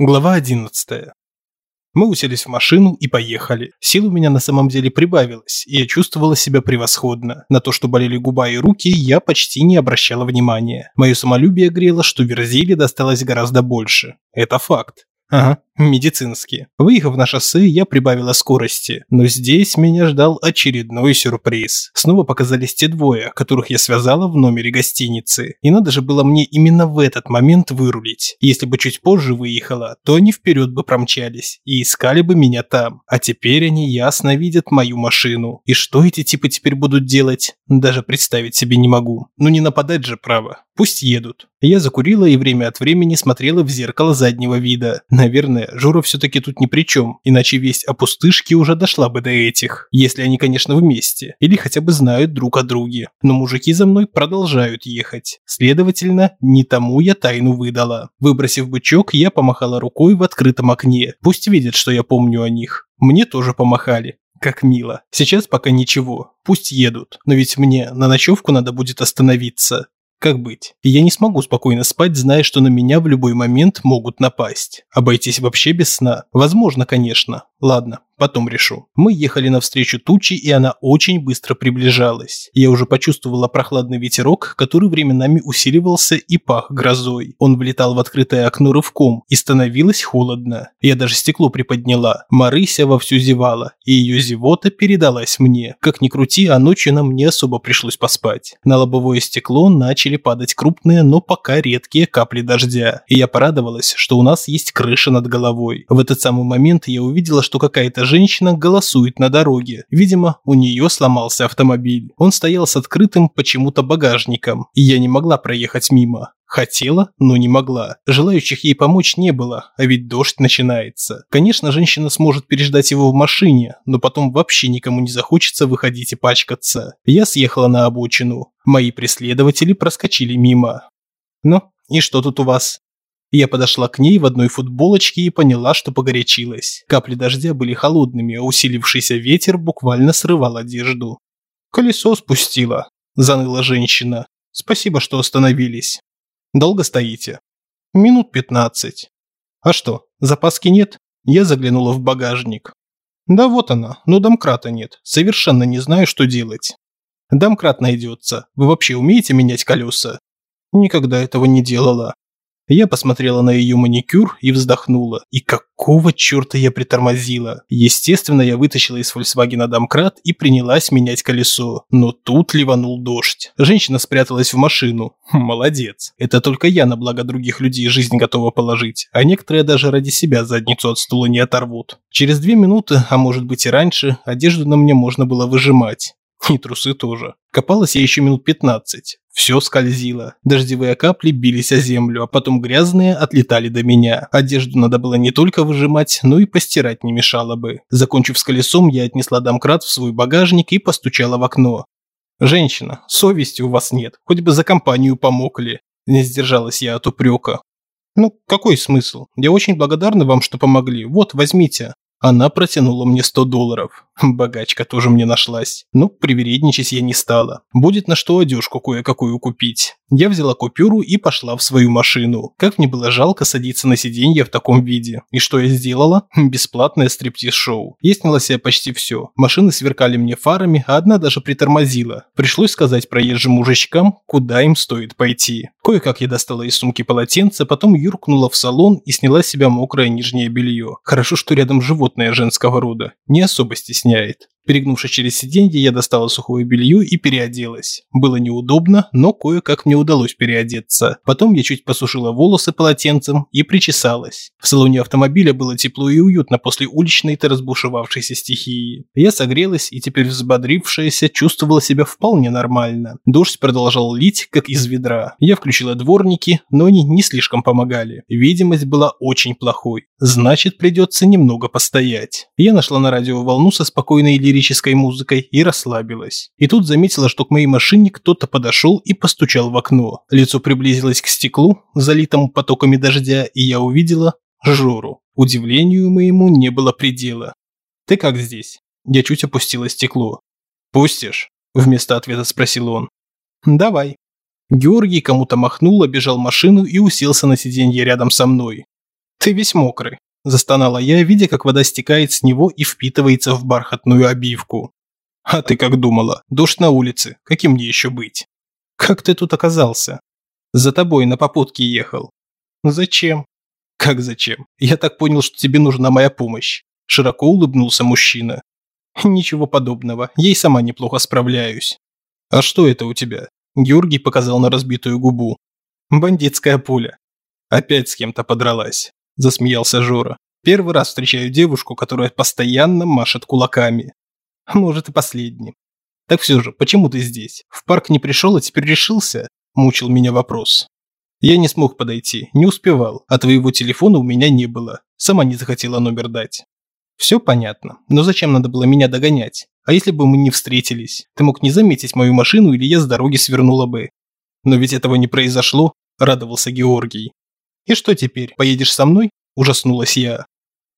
Глава 11. Мы уселись в машину и поехали. Сил у меня на самом деле прибавилось, и я чувствовала себя превосходно. На то, что болели губа и руки, я почти не обращала внимания. Мое самолюбие грело, что Верзиле досталось гораздо больше. Это факт. Ага, медицинские. Выехав на шоссе, я прибавила скорости. Но здесь меня ждал очередной сюрприз. Снова показались те двое, которых я связала в номере гостиницы. И надо же было мне именно в этот момент вырулить. Если бы чуть позже выехала, то они вперед бы промчались и искали бы меня там. А теперь они ясно видят мою машину. И что эти типы теперь будут делать? Даже представить себе не могу. Ну не нападать же право. Пусть едут. Я закурила и время от времени смотрела в зеркало заднего вида. Наверное, Жора все-таки тут ни при чем, иначе весть о пустышке уже дошла бы до этих. Если они, конечно, вместе. Или хотя бы знают друг о друге. Но мужики за мной продолжают ехать. Следовательно, не тому я тайну выдала. Выбросив бычок, я помахала рукой в открытом окне. Пусть видят, что я помню о них. Мне тоже помахали. Как мило. Сейчас пока ничего. Пусть едут. Но ведь мне на ночевку надо будет остановиться. Как быть? Я не смогу спокойно спать, зная, что на меня в любой момент могут напасть. Обойтись вообще без сна? Возможно, конечно. Ладно, потом решу. Мы ехали навстречу тучи, и она очень быстро приближалась. Я уже почувствовала прохладный ветерок, который временами усиливался и пах грозой. Он влетал в открытое окно рывком, и становилось холодно. Я даже стекло приподняла. Марыся вовсю зевала, и ее зевота передалась мне. Как ни крути, а ночью нам не особо пришлось поспать. На лобовое стекло начали падать крупные, но пока редкие капли дождя. И я порадовалась, что у нас есть крыша над головой. В этот самый момент я увидела, что какая-то женщина голосует на дороге. Видимо, у нее сломался автомобиль. Он стоял с открытым почему-то багажником, и я не могла проехать мимо. Хотела, но не могла. Желающих ей помочь не было, а ведь дождь начинается. Конечно, женщина сможет переждать его в машине, но потом вообще никому не захочется выходить и пачкаться. Я съехала на обочину. Мои преследователи проскочили мимо. «Ну, и что тут у вас?» Я подошла к ней в одной футболочке и поняла, что погорячилась. Капли дождя были холодными, а усилившийся ветер буквально срывал одежду. «Колесо спустила», – заныла женщина. «Спасибо, что остановились. Долго стоите?» «Минут пятнадцать». «А что, запаски нет?» Я заглянула в багажник. «Да вот она, но домкрата нет. Совершенно не знаю, что делать». «Домкрат найдется. Вы вообще умеете менять колеса?» «Никогда этого не делала». Я посмотрела на ее маникюр и вздохнула. И какого черта я притормозила? Естественно, я вытащила из Volkswagen домкрат и принялась менять колесо. Но тут ливанул дождь. Женщина спряталась в машину. Хм, молодец. Это только я на благо других людей жизнь готова положить. А некоторые даже ради себя задницу от стула не оторвут. Через две минуты, а может быть и раньше, одежду на мне можно было выжимать. И трусы тоже. Копалась я еще минут 15. Все скользило. Дождевые капли бились о землю, а потом грязные отлетали до меня. Одежду надо было не только выжимать, но и постирать не мешало бы. Закончив с колесом, я отнесла домкрат в свой багажник и постучала в окно. «Женщина, совести у вас нет. Хоть бы за компанию помогли». Не сдержалась я от упрека. «Ну, какой смысл? Я очень благодарна вам, что помогли. Вот, возьмите». Она протянула мне 100 долларов. Богачка тоже мне нашлась. Ну, привередничать я не стала. Будет на что одежку кое-какую купить. Я взяла купюру и пошла в свою машину. Как мне было жалко садиться на сиденье в таком виде. И что я сделала? Бесплатное стриптиз-шоу. Я сняла себе почти все. Машины сверкали мне фарами, а одна даже притормозила. Пришлось сказать проезжим мужичкам, куда им стоит пойти. Кое-как я достала из сумки полотенце, потом юркнула в салон и сняла с себя мокрое нижнее белье. Хорошо, что рядом животное женского рода. Не особо istniejeć. Перегнувшись через сиденье, я достала сухое белье и переоделась. Было неудобно, но кое-как мне удалось переодеться. Потом я чуть посушила волосы полотенцем и причесалась. В салоне автомобиля было тепло и уютно после уличной-то разбушевавшейся стихии. Я согрелась и теперь взбодрившаяся чувствовала себя вполне нормально. Дождь продолжал лить, как из ведра. Я включила дворники, но они не слишком помогали. Видимость была очень плохой. Значит, придется немного постоять. Я нашла на радио волну со спокойной лирикой лирической музыкой и расслабилась. И тут заметила, что к моей машине кто-то подошел и постучал в окно. Лицо приблизилось к стеклу, залитому потоками дождя, и я увидела Жору. Удивлению моему не было предела. «Ты как здесь?» Я чуть опустила стекло. «Пустишь?» Вместо ответа спросил он. «Давай». Георгий кому-то махнул, обежал машину и уселся на сиденье рядом со мной. «Ты весь мокрый», – застонала я, видя, как вода стекает с него и впитывается в бархатную обивку. «А ты как думала? Дождь на улице. Каким мне еще быть?» «Как ты тут оказался?» «За тобой на попутке ехал». «Зачем?» «Как зачем? Я так понял, что тебе нужна моя помощь». Широко улыбнулся мужчина. «Ничего подобного. Я и сама неплохо справляюсь». «А что это у тебя?» Георгий показал на разбитую губу. «Бандитская пуля». «Опять с кем-то подралась», – засмеялся Жора. «Первый раз встречаю девушку, которая постоянно машет кулаками. Может и последний. Так все же, почему ты здесь? В парк не пришел, а теперь решился?» – мучил меня вопрос. Я не смог подойти, не успевал, а твоего телефона у меня не было. Сама не захотела номер дать. Все понятно, но зачем надо было меня догонять? А если бы мы не встретились? Ты мог не заметить мою машину или я с дороги свернула бы. Но ведь этого не произошло, радовался Георгий. И что теперь, поедешь со мной? Ужаснулась я.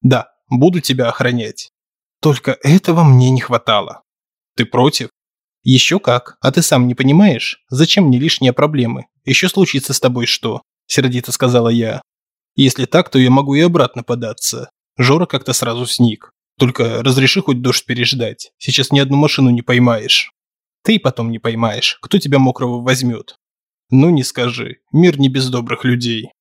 Да, буду тебя охранять. Только этого мне не хватало. Ты против? Еще как, а ты сам не понимаешь? Зачем мне лишние проблемы? Еще случится с тобой что? Сердито сказала я. Если так, то я могу и обратно податься. Жора как-то сразу сник. Только разреши хоть дождь переждать. Сейчас ни одну машину не поймаешь. Ты и потом не поймаешь. Кто тебя мокрого возьмет? Ну не скажи. Мир не без добрых людей.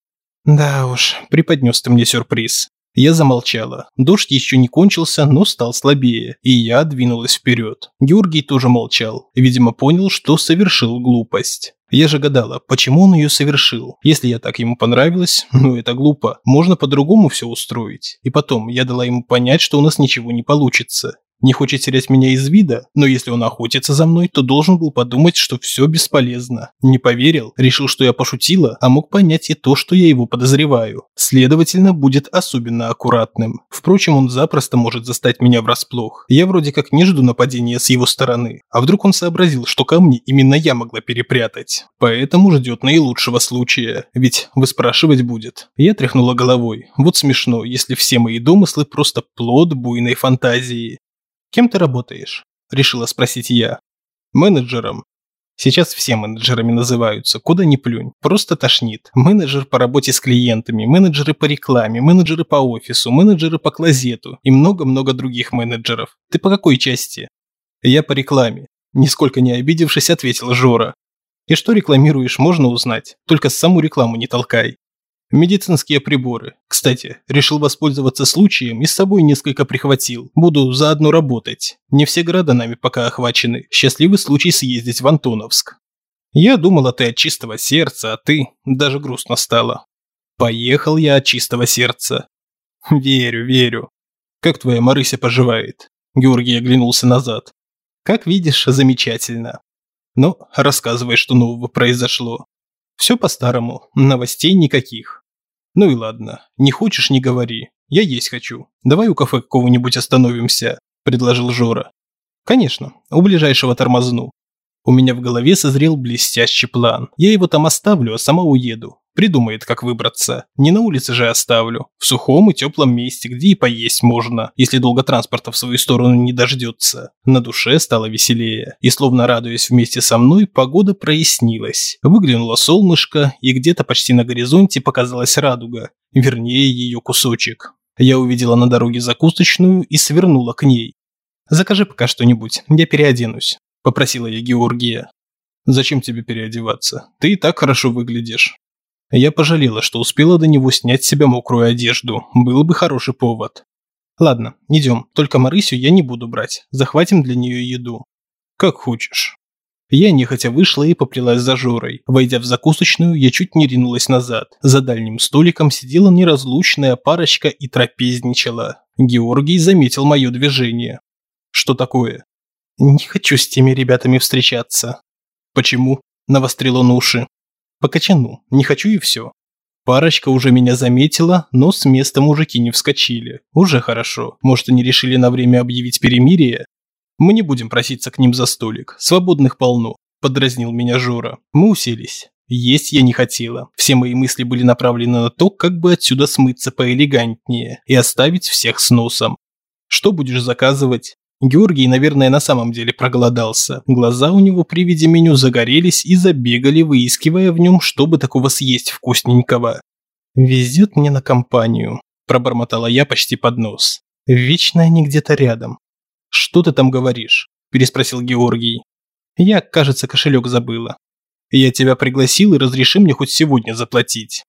Да уж, преподнес ты мне сюрприз. Я замолчала. Дождь еще не кончился, но стал слабее, и я двинулась вперед. Георгий тоже молчал. Видимо, понял, что совершил глупость. Я же гадала, почему он ее совершил. Если я так ему понравилась, ну это глупо. Можно по-другому все устроить. И потом, я дала ему понять, что у нас ничего не получится. Не хочет терять меня из вида, но если он охотится за мной, то должен был подумать, что все бесполезно. Не поверил, решил, что я пошутила, а мог понять и то, что я его подозреваю. Следовательно, будет особенно аккуратным. Впрочем, он запросто может застать меня врасплох. Я вроде как не жду нападения с его стороны. А вдруг он сообразил, что камни именно я могла перепрятать. Поэтому ждет наилучшего случая. Ведь выспрашивать будет. Я тряхнула головой. Вот смешно, если все мои домыслы просто плод буйной фантазии. «Кем ты работаешь?» – решила спросить я. «Менеджером». Сейчас все менеджерами называются, куда ни плюнь, просто тошнит. Менеджер по работе с клиентами, менеджеры по рекламе, менеджеры по офису, менеджеры по клозету и много-много других менеджеров. Ты по какой части? Я по рекламе. Нисколько не обидевшись, ответил Жора. И что рекламируешь, можно узнать, только саму рекламу не толкай. Медицинские приборы. Кстати, решил воспользоваться случаем и с собой несколько прихватил. Буду заодно работать. Не все города нами пока охвачены. Счастливый случай съездить в Антоновск. Я думала, ты от чистого сердца, а ты... Даже грустно стало. Поехал я от чистого сердца. Верю, верю. Как твоя Марыся поживает? Георгий оглянулся назад. Как видишь, замечательно. Ну, рассказывай, что нового произошло. Все по-старому, новостей никаких. Ну и ладно, не хочешь – не говори. Я есть хочу. Давай у кафе какого-нибудь остановимся, предложил Жора. Конечно, у ближайшего тормозну. У меня в голове созрел блестящий план. Я его там оставлю, а сама уеду. Придумает, как выбраться. Не на улице же оставлю. В сухом и теплом месте, где и поесть можно, если долго транспорта в свою сторону не дождется. На душе стало веселее. И словно радуясь вместе со мной, погода прояснилась. Выглянуло солнышко, и где-то почти на горизонте показалась радуга. Вернее, ее кусочек. Я увидела на дороге закусочную и свернула к ней. «Закажи пока что-нибудь, я переоденусь», – попросила я Георгия. «Зачем тебе переодеваться? Ты и так хорошо выглядишь». Я пожалела, что успела до него снять с себя мокрую одежду. Был бы хороший повод. Ладно, идем. Только Марысю я не буду брать. Захватим для нее еду. Как хочешь. Я нехотя вышла и поплелась за Жорой. Войдя в закусочную, я чуть не ринулась назад. За дальним столиком сидела неразлучная парочка и трапезничала. Георгий заметил мое движение. Что такое? Не хочу с теми ребятами встречаться. Почему? Навострил он уши. Покачану, не хочу и все. Парочка уже меня заметила, но с места мужики не вскочили. Уже хорошо. Может, они решили на время объявить перемирие? Мы не будем проситься к ним за столик. Свободных полно. Подразнил меня Жора. Мы уселись. Есть я не хотела. Все мои мысли были направлены на то, как бы отсюда смыться поэлегантнее и оставить всех с носом. Что будешь заказывать? Георгий, наверное, на самом деле проголодался. Глаза у него при виде меню загорелись и забегали, выискивая в нем, чтобы такого съесть вкусненького. «Везет мне на компанию», – пробормотала я почти под нос. «Вечно они где-то рядом». «Что ты там говоришь?» – переспросил Георгий. «Я, кажется, кошелек забыла. Я тебя пригласил и разреши мне хоть сегодня заплатить».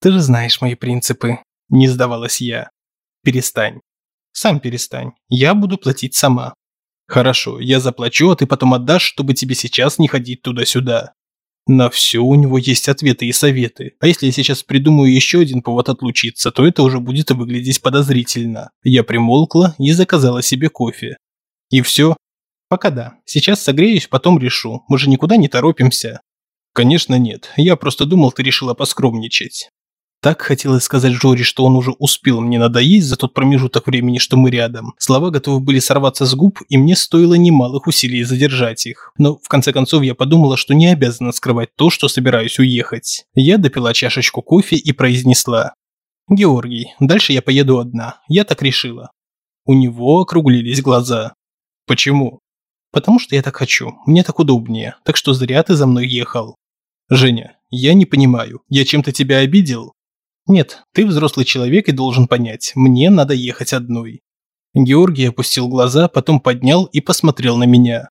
«Ты же знаешь мои принципы», – не сдавалась я. «Перестань. Сам перестань. Я буду платить сама». «Хорошо, я заплачу, а ты потом отдашь, чтобы тебе сейчас не ходить туда-сюда». На все у него есть ответы и советы. А если я сейчас придумаю еще один повод отлучиться, то это уже будет выглядеть подозрительно. Я примолкла и заказала себе кофе. И все? Пока да. Сейчас согреюсь, потом решу. Мы же никуда не торопимся. Конечно нет. Я просто думал, ты решила поскромничать. Так хотелось сказать Жоре, что он уже успел мне надоесть за тот промежуток времени, что мы рядом. Слова готовы были сорваться с губ, и мне стоило немалых усилий задержать их. Но в конце концов я подумала, что не обязана скрывать то, что собираюсь уехать. Я допила чашечку кофе и произнесла. «Георгий, дальше я поеду одна. Я так решила». У него округлились глаза. «Почему?» «Потому что я так хочу. Мне так удобнее. Так что зря ты за мной ехал». «Женя, я не понимаю. Я чем-то тебя обидел?» «Нет, ты взрослый человек и должен понять, мне надо ехать одной». Георгий опустил глаза, потом поднял и посмотрел на меня.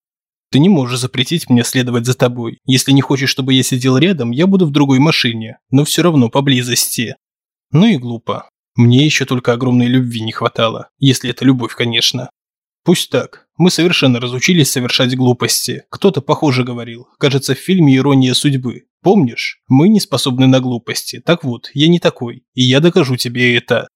«Ты не можешь запретить мне следовать за тобой. Если не хочешь, чтобы я сидел рядом, я буду в другой машине, но все равно поблизости». Ну и глупо. Мне еще только огромной любви не хватало, если это любовь, конечно. Пусть так. Мы совершенно разучились совершать глупости. Кто-то похоже говорил. Кажется, в фильме «Ирония судьбы». Помнишь? Мы не способны на глупости. Так вот, я не такой. И я докажу тебе это.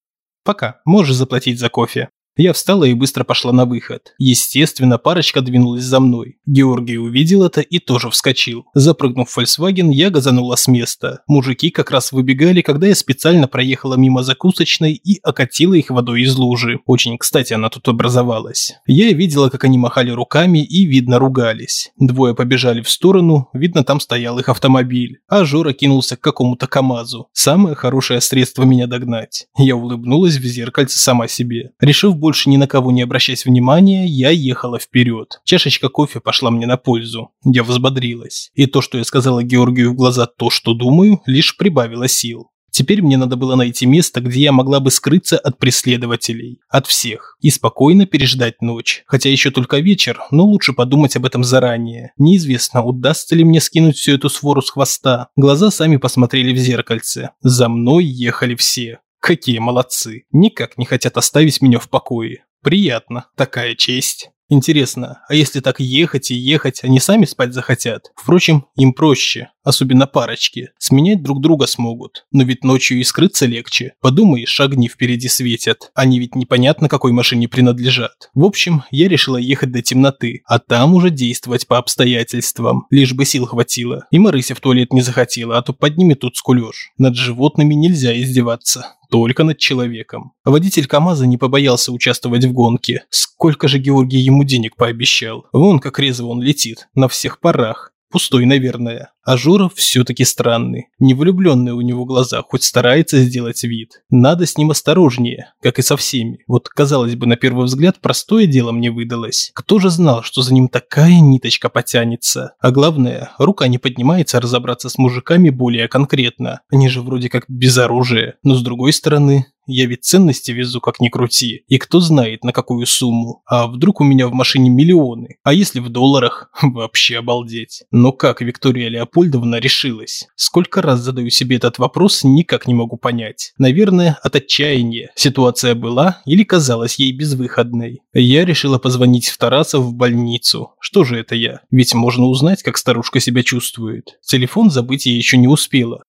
Пока. Можешь заплатить за кофе. Я встала и быстро пошла на выход. Естественно, парочка двинулась за мной. Георгий увидел это и тоже вскочил. Запрыгнув в Volkswagen, я газанула с места. Мужики как раз выбегали, когда я специально проехала мимо закусочной и окатила их водой из лужи. Очень кстати она тут образовалась. Я видела, как они махали руками и, видно, ругались. Двое побежали в сторону, видно, там стоял их автомобиль. А Жора кинулся к какому-то КамАЗу. Самое хорошее средство меня догнать. Я улыбнулась в зеркальце сама себе. Решив больше ни на кого не обращаясь внимания, я ехала вперед. Чашечка кофе пошла мне на пользу. Я взбодрилась. И то, что я сказала Георгию в глаза то, что думаю, лишь прибавило сил. Теперь мне надо было найти место, где я могла бы скрыться от преследователей. От всех. И спокойно переждать ночь. Хотя еще только вечер, но лучше подумать об этом заранее. Неизвестно, удастся ли мне скинуть всю эту свору с хвоста. Глаза сами посмотрели в зеркальце. За мной ехали все. Какие молодцы. Никак не хотят оставить меня в покое. Приятно. Такая честь. Интересно, а если так ехать и ехать, они сами спать захотят? Впрочем, им проще, особенно парочки. Сменять друг друга смогут. Но ведь ночью и скрыться легче. Подумаешь, огни впереди светят. Они ведь непонятно какой машине принадлежат. В общем, я решила ехать до темноты, а там уже действовать по обстоятельствам. Лишь бы сил хватило. И Марыся в туалет не захотела, а то поднимет тут скулёж. Над животными нельзя издеваться только над человеком. Водитель КамАЗа не побоялся участвовать в гонке. Сколько же Георгий ему денег пообещал? Вон как резво он летит, на всех парах. Пустой, наверное. А Журов все-таки странный. Невлюбленный у него глаза, хоть старается сделать вид. Надо с ним осторожнее, как и со всеми. Вот, казалось бы, на первый взгляд, простое дело мне выдалось. Кто же знал, что за ним такая ниточка потянется? А главное, рука не поднимается разобраться с мужиками более конкретно. Они же вроде как без оружия. Но с другой стороны, я ведь ценности везу как ни крути. И кто знает на какую сумму. А вдруг у меня в машине миллионы? А если в долларах? Вообще обалдеть. Но как Виктория Леопольдовна решилась? Сколько раз задаю себе этот вопрос, никак не могу понять. Наверное, от отчаяния. Ситуация была или казалась ей безвыходной. Я решила позвонить в Тарасов в больницу. Что же это я? Ведь можно узнать, как старушка себя чувствует. Телефон забыть я еще не успела.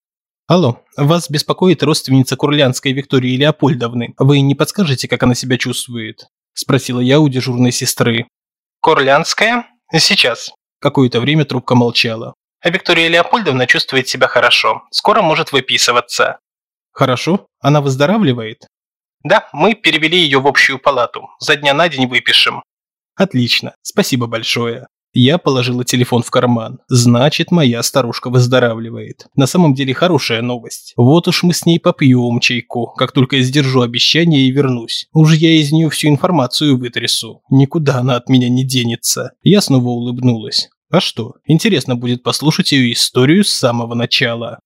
Алло, вас беспокоит родственница Курлянской Виктории Леопольдовны. Вы не подскажете, как она себя чувствует? Спросила я у дежурной сестры. Курлянская? Сейчас. Какое-то время трубка молчала. А Виктория Леопольдовна чувствует себя хорошо. Скоро может выписываться. Хорошо? Она выздоравливает? Да, мы перевели ее в общую палату. За дня на день выпишем. Отлично. Спасибо большое. Я положила телефон в карман. Значит, моя старушка выздоравливает. На самом деле хорошая новость. Вот уж мы с ней попьем чайку, как только я сдержу обещание и вернусь. Уж я из нее всю информацию вытрясу. Никуда она от меня не денется. Я снова улыбнулась. А что, интересно будет послушать ее историю с самого начала.